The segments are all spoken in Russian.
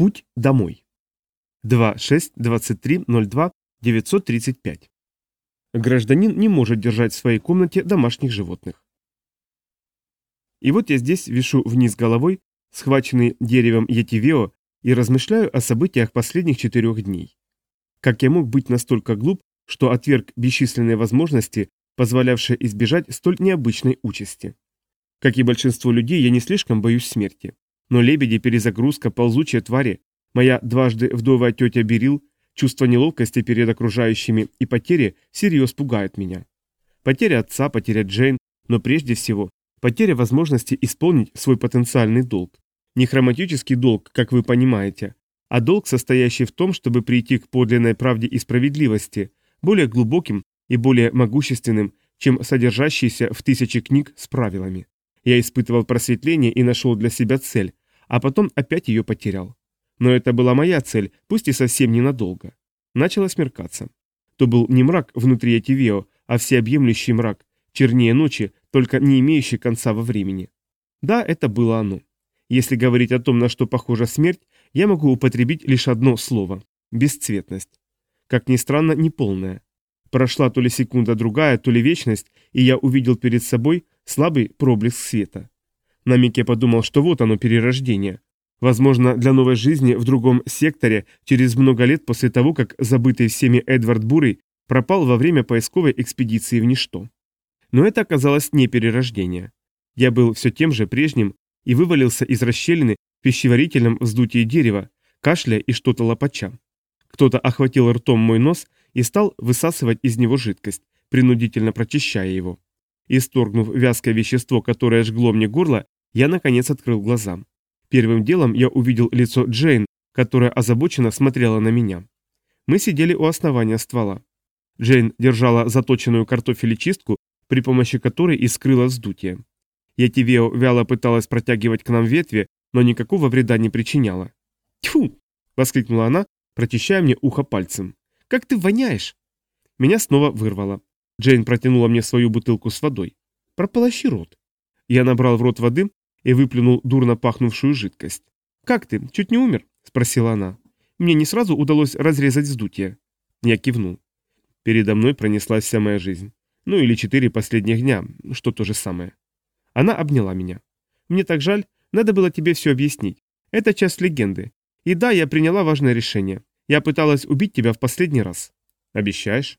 Путь домой. 2.6.23.02.935. Гражданин не может держать в своей комнате домашних животных. И вот я здесь вишу вниз головой, схваченный деревом Етивео, и размышляю о событиях последних четырех дней. Как я мог быть настолько глуп, что отверг бесчисленные возможности, позволявшие избежать столь необычной участи. Как и большинство людей, я не слишком боюсь смерти. Но лебеди, перезагрузка, ползучие твари, моя дважды вдовая тетя Берил, чувство неловкости перед окружающими и потери всерьез пугают меня. Потеря отца, потеря Джейн, но прежде всего потеря возможности исполнить свой потенциальный долг. Не хроматический долг, как вы понимаете, а долг, состоящий в том, чтобы прийти к подлинной правде и справедливости, более глубоким и более могущественным, чем содержащийся в тысячи книг с правилами. Я испытывал просветление и нашел для себя цель, а потом опять ее потерял. Но это была моя цель, пусть и совсем ненадолго. Начало смеркаться. То был не мрак внутри Этивео, а всеобъемлющий мрак, чернее ночи, только не имеющий конца во времени. Да, это было оно. Если говорить о том, на что похожа смерть, я могу употребить лишь одно слово – бесцветность. Как ни странно, неполная. Прошла то ли секунда другая, то ли вечность, и я увидел перед собой слабый проблеск света. На миг я подумал, что вот оно перерождение. Возможно, для новой жизни в другом секторе через много лет после того, как забытый всеми Эдвард Бурый пропал во время поисковой экспедиции в ничто. Но это оказалось не перерождение. Я был все тем же прежним и вывалился из расщелины в пищеварительном вздутии дерева, кашля и что-то лопача. Кто-то охватил ртом мой нос и стал высасывать из него жидкость, принудительно прочищая его. Исторгнув вязкое вещество, которое жгло мне горло, я наконец открыл глаза. Первым делом я увидел лицо Джейн, которая озабоченно смотрела на меня. Мы сидели у основания ствола. Джейн держала заточенную картофелечистку, при помощи которой и скрыла вздутие. Ятивео вяло пыталась протягивать к нам ветви, но никакого вреда не причиняла. «Тьфу!» — воскликнула она, прочищая мне ухо пальцем. «Как ты воняешь!» Меня снова вырвало. Джейн протянула мне свою бутылку с водой. «Прополощи рот». Я набрал в рот воды и выплюнул дурно пахнувшую жидкость. «Как ты, чуть не умер?» – спросила она. Мне не сразу удалось разрезать вздутие. Я кивнул. Передо мной пронеслась вся моя жизнь. Ну или четыре последних дня, что то же самое. Она обняла меня. «Мне так жаль, надо было тебе все объяснить. Это часть легенды. И да, я приняла важное решение. Я пыталась убить тебя в последний раз». «Обещаешь?»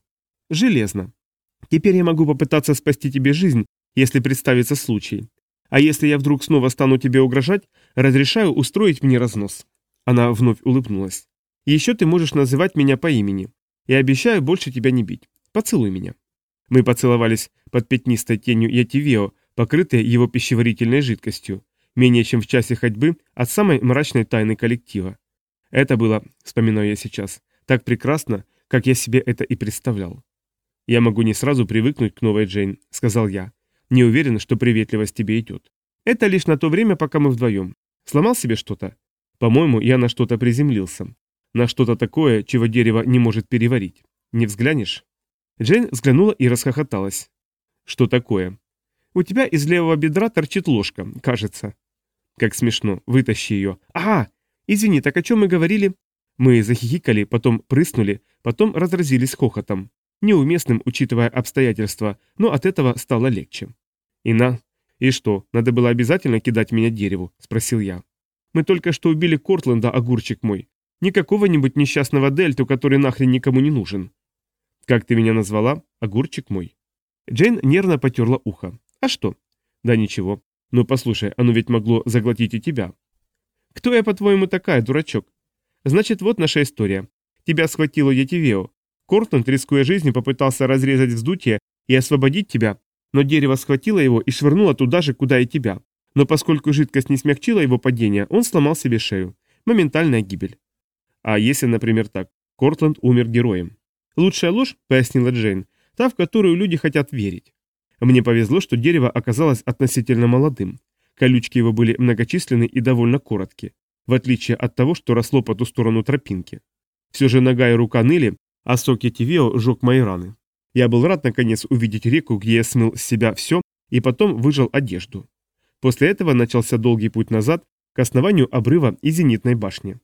«Железно. Теперь я могу попытаться спасти тебе жизнь, если представится случай. А если я вдруг снова стану тебе угрожать, разрешаю устроить мне разнос». Она вновь улыбнулась. «Еще ты можешь называть меня по имени. Я обещаю больше тебя не бить. Поцелуй меня». Мы поцеловались под пятнистой тенью Ятивео, покрытые его пищеварительной жидкостью, менее чем в часе ходьбы от самой мрачной тайны коллектива. Это было, вспоминаю я сейчас, так прекрасно, как я себе это и представлял. «Я могу не сразу привыкнуть к новой Джейн», — сказал я. «Не уверен, что приветливость тебе идет. Это лишь на то время, пока мы вдвоем. Сломал себе что-то? По-моему, я на что-то приземлился. На что-то такое, чего дерево не может переварить. Не взглянешь?» Джейн взглянула и расхохоталась. «Что такое?» «У тебя из левого бедра торчит ложка, кажется». «Как смешно. Вытащи ее». «Ага! Извини, так о чем мы говорили?» Мы захихикали, потом прыснули, потом разразились хохотом неуместным, учитывая обстоятельства, но от этого стало легче. «И на... И что, надо было обязательно кидать меня дереву?» – спросил я. «Мы только что убили Кортленда, огурчик мой. Не какого-нибудь несчастного дельту, который нахрен никому не нужен». «Как ты меня назвала? Огурчик мой?» Джейн нервно потерла ухо. «А что?» «Да ничего. Ну послушай, оно ведь могло заглотить и тебя». «Кто я, по-твоему, такая, дурачок?» «Значит, вот наша история. Тебя схватило Етивео. Кортленд, рискуя жизнью, попытался разрезать вздутие и освободить тебя, но дерево схватило его и швырнуло туда же, куда и тебя. Но поскольку жидкость не смягчила его падение, он сломал себе шею. Моментальная гибель. А если, например, так, Кортленд умер героем? Лучшая ложь, пояснила Джейн, та, в которую люди хотят верить. Мне повезло, что дерево оказалось относительно молодым. Колючки его были многочисленны и довольно короткие, в отличие от того, что росло по ту сторону тропинки. Все же нога и рука ныли, а сок Етивео жег мои раны. Я был рад наконец увидеть реку, где я смыл с себя все и потом выжал одежду. После этого начался долгий путь назад к основанию обрыва и зенитной башни.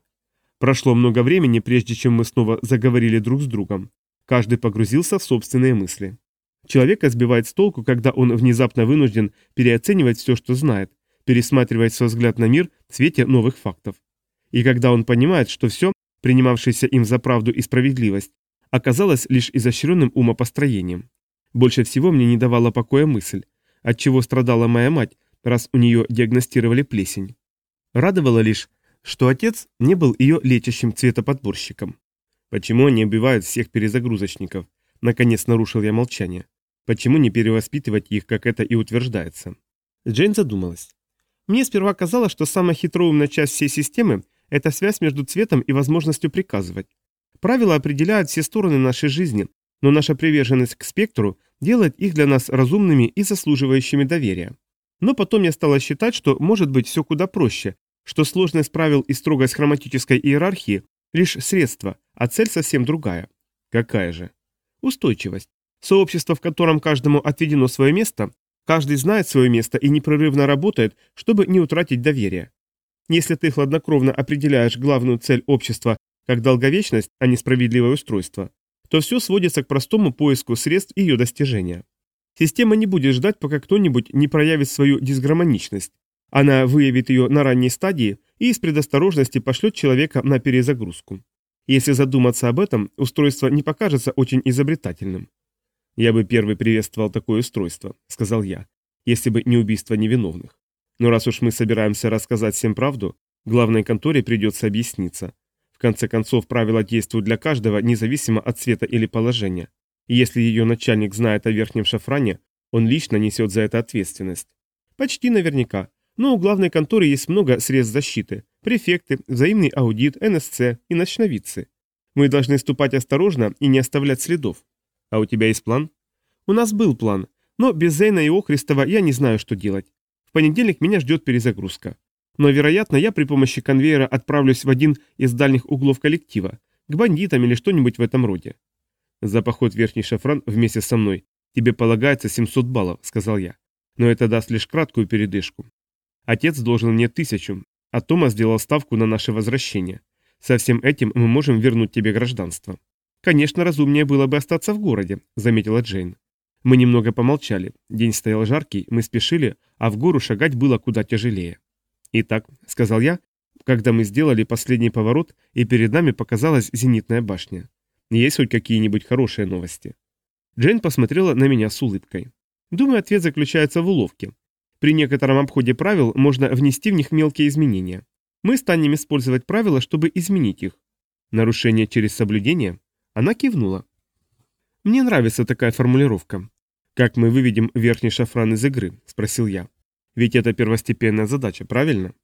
Прошло много времени, прежде чем мы снова заговорили друг с другом. Каждый погрузился в собственные мысли. Человека сбивает с толку, когда он внезапно вынужден переоценивать все, что знает, пересматривать свой взгляд на мир в свете новых фактов. И когда он понимает, что все, принимавшееся им за правду и справедливость, оказалось лишь изощренным умопостроением. Больше всего мне не давала покоя мысль, от чего страдала моя мать, раз у нее диагностировали плесень. Радовало лишь, что отец не был ее лечащим цветоподборщиком. Почему они убивают всех перезагрузочников? Наконец нарушил я молчание. Почему не перевоспитывать их, как это и утверждается? Джейн задумалась. Мне сперва казалось, что самая хитроумная часть всей системы – это связь между цветом и возможностью приказывать. Правила определяют все стороны нашей жизни, но наша приверженность к спектру делает их для нас разумными и заслуживающими доверия. Но потом я стала считать, что может быть все куда проще, что сложность правил и строгость хроматической иерархии – лишь средство, а цель совсем другая. Какая же? Устойчивость. Сообщество, в котором каждому отведено свое место, каждый знает свое место и непрерывно работает, чтобы не утратить доверие. Если ты хладнокровно определяешь главную цель общества как долговечность, а не справедливое устройство, то все сводится к простому поиску средств ее достижения. Система не будет ждать, пока кто-нибудь не проявит свою дисгармоничность. Она выявит ее на ранней стадии и из предосторожности пошлет человека на перезагрузку. Если задуматься об этом, устройство не покажется очень изобретательным. «Я бы первый приветствовал такое устройство», — сказал я, «если бы не убийство невиновных. Но раз уж мы собираемся рассказать всем правду, главной конторе придется объясниться. В конце концов, правила действуют для каждого, независимо от цвета или положения. И если ее начальник знает о верхнем шафране, он лично несет за это ответственность. Почти наверняка. Но у главной конторы есть много средств защиты. Префекты, взаимный аудит, НСЦ и ночновидцы. Мы должны ступать осторожно и не оставлять следов. А у тебя есть план? У нас был план, но без Зейна и Охристова я не знаю, что делать. В понедельник меня ждет перезагрузка. Но, вероятно, я при помощи конвейера отправлюсь в один из дальних углов коллектива, к бандитам или что-нибудь в этом роде. «За поход в Верхний Шафран вместе со мной тебе полагается 700 баллов», — сказал я. «Но это даст лишь краткую передышку. Отец должен мне тысячу, а Тома сделал ставку на наше возвращение. Со всем этим мы можем вернуть тебе гражданство». «Конечно, разумнее было бы остаться в городе», — заметила Джейн. Мы немного помолчали. День стоял жаркий, мы спешили, а в гору шагать было куда тяжелее. «Итак», — сказал я, когда мы сделали последний поворот, и перед нами показалась зенитная башня. Есть хоть какие-нибудь хорошие новости?» Джейн посмотрела на меня с улыбкой. Думаю, ответ заключается в уловке. При некотором обходе правил можно внести в них мелкие изменения. Мы станем использовать правила, чтобы изменить их. Нарушение через соблюдение? Она кивнула. Мне нравится такая формулировка. Как мы выведем верхний шафран из игры? Спросил я. Ведь это первостепенная задача, правильно?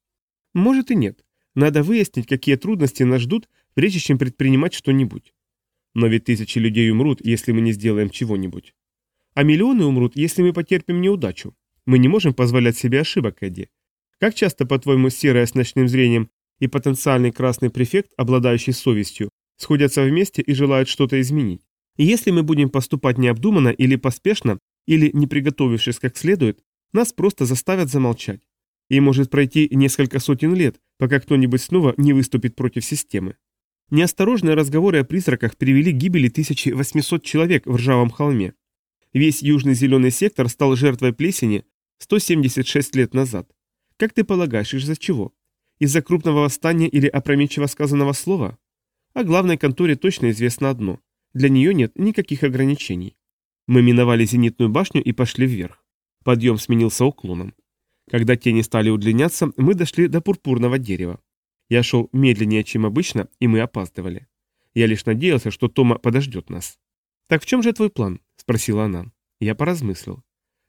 Может и нет. Надо выяснить, какие трудности нас ждут, прежде чем предпринимать что-нибудь. Но ведь тысячи людей умрут, если мы не сделаем чего-нибудь. А миллионы умрут, если мы потерпим неудачу. Мы не можем позволять себе ошибок, Эдди. Как часто, по-твоему, серая с ночным зрением и потенциальный красный префект, обладающий совестью, сходятся вместе и желают что-то изменить? И если мы будем поступать необдуманно или поспешно, или не приготовившись как следует, нас просто заставят замолчать. И может пройти несколько сотен лет, пока кто-нибудь снова не выступит против системы. Неосторожные разговоры о призраках привели к гибели 1800 человек в ржавом холме. Весь южный зеленый сектор стал жертвой плесени 176 лет назад. Как ты полагаешь, из-за чего? Из-за крупного восстания или опрометчиво сказанного слова? О главной конторе точно известно одно. Для нее нет никаких ограничений. Мы миновали зенитную башню и пошли вверх. Подъем сменился уклоном. Когда тени стали удлиняться, мы дошли до пурпурного дерева. Я шел медленнее, чем обычно, и мы опаздывали. Я лишь надеялся, что Тома подождет нас. «Так в чем же твой план?» – спросила она. Я поразмыслил.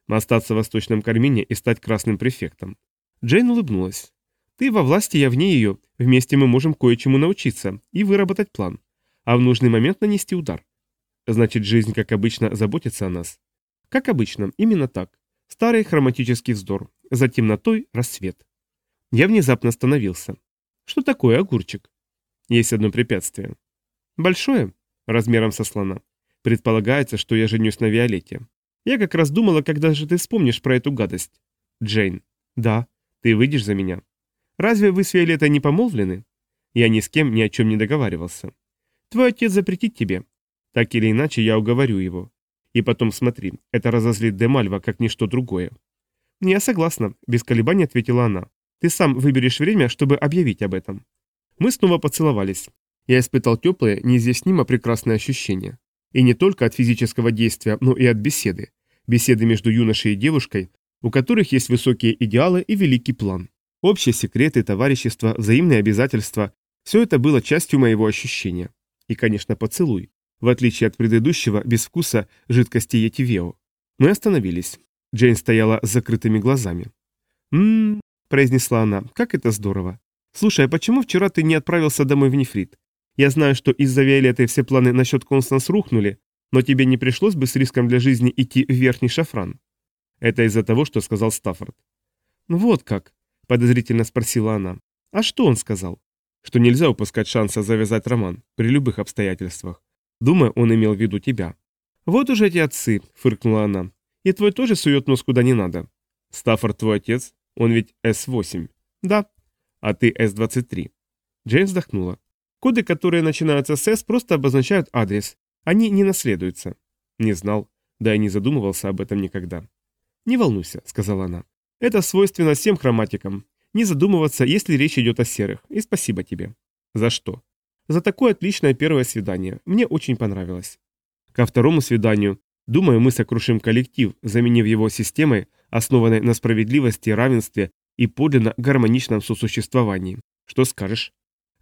Остаться в Восточном Кармине и стать красным префектом. Джейн улыбнулась. «Ты во власти, я вне ее. Вместе мы можем кое-чему научиться и выработать план. А в нужный момент нанести удар. Значит, жизнь, как обычно, заботится о нас. Как обычно, именно так. Старый хроматический вздор. За темнотой рассвет. Я внезапно остановился. Что такое огурчик? Есть одно препятствие. Большое? Размером со слона. Предполагается, что я женюсь на Виолетте. Я как раз думала, когда же ты вспомнишь про эту гадость. Джейн. Да. Ты выйдешь за меня. Разве вы с Виолеттой не помолвлены? Я ни с кем ни о чем не договаривался. Твой отец запретит тебе. Так или иначе, я уговорю его. И потом смотри, это разозлит Демальва, как ничто другое. Я согласна, без колебаний ответила она. Ты сам выберешь время, чтобы объявить об этом. Мы снова поцеловались. Я испытал теплые, неизъяснимо прекрасные ощущения. И не только от физического действия, но и от беседы. Беседы между юношей и девушкой, у которых есть высокие идеалы и великий план. Общие секреты, товарищество, взаимные обязательства – все это было частью моего ощущения. И, конечно, поцелуй. В отличие от предыдущего, без вкуса жидкости Етивео. Мы остановились. Джейн стояла с закрытыми глазами. «М-м-м», произнесла она, – «как это здорово. Слушай, а почему вчера ты не отправился домой в Нефрит? Я знаю, что из-за Виолетты все планы насчет Констанс рухнули, но тебе не пришлось бы с риском для жизни идти в верхний шафран?» Это из-за того, что сказал Стаффорд. «Ну вот как», – подозрительно спросила она. «А что он сказал?» «Что нельзя упускать шанса завязать роман, при любых обстоятельствах. Думаю, он имел в виду тебя». «Вот уже эти отцы», – фыркнула она. «И твой тоже сует нос куда не надо». «Стаффорд твой отец? Он ведь С-8». «Да». «А ты С-23». Джейн вздохнула. «Коды, которые начинаются с «С», просто обозначают адрес. Они не наследуются». «Не знал. Да и не задумывался об этом никогда». «Не волнуйся», — сказала она. «Это свойственно всем хроматикам. Не задумываться, если речь идет о серых. И спасибо тебе». «За что?» «За такое отличное первое свидание. Мне очень понравилось». Ко второму свиданию, думаю, мы сокрушим коллектив, заменив его системой, основанной на справедливости, равенстве и подлинно гармоничном сосуществовании. Что скажешь?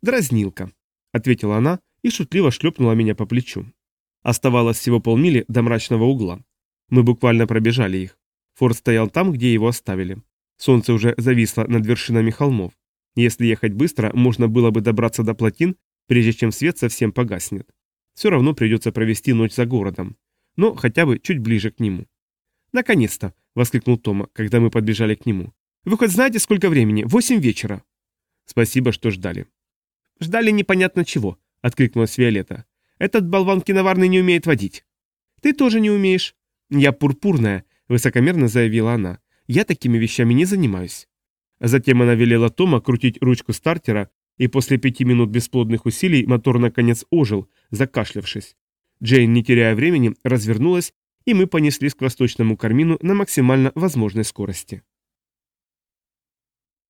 Дразнилка, ответила она и шутливо шлепнула меня по плечу. Оставалось всего полмили до мрачного угла. Мы буквально пробежали их. Форд стоял там, где его оставили. Солнце уже зависло над вершинами холмов. Если ехать быстро, можно было бы добраться до плотин, прежде чем свет совсем погаснет. Все равно придется провести ночь за городом. Но хотя бы чуть ближе к нему. «Наконец-то!» — воскликнул Тома, когда мы подбежали к нему. «Вы хоть знаете, сколько времени? Восемь вечера!» «Спасибо, что ждали». «Ждали непонятно чего», — откликнулась Виолетта. «Этот болван киноварный не умеет водить». «Ты тоже не умеешь». «Я пурпурная, — высокомерно заявила она. «Я такими вещами не занимаюсь». Затем она велела Тома крутить ручку стартера, и после пяти минут бесплодных усилий мотор наконец ожил, закашлявшись. Джейн, не теряя времени, развернулась, и мы понеслись к восточному кармину на максимально возможной скорости.